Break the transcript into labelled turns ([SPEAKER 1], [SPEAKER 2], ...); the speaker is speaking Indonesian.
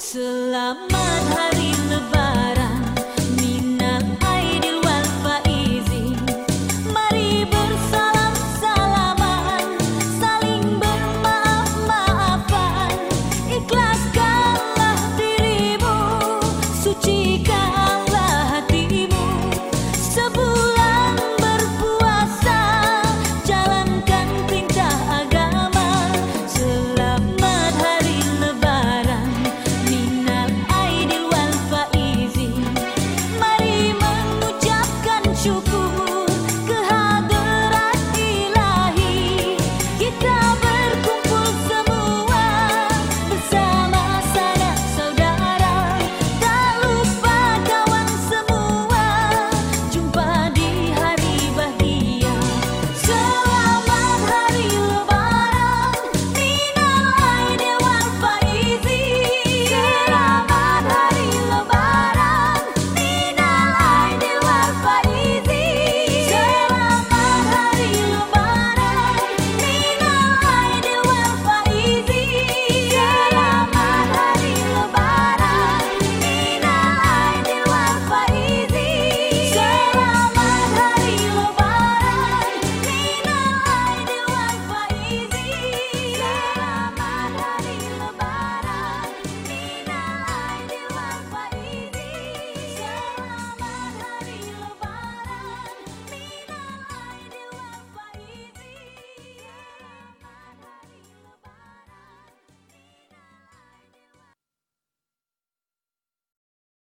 [SPEAKER 1] Selamat hari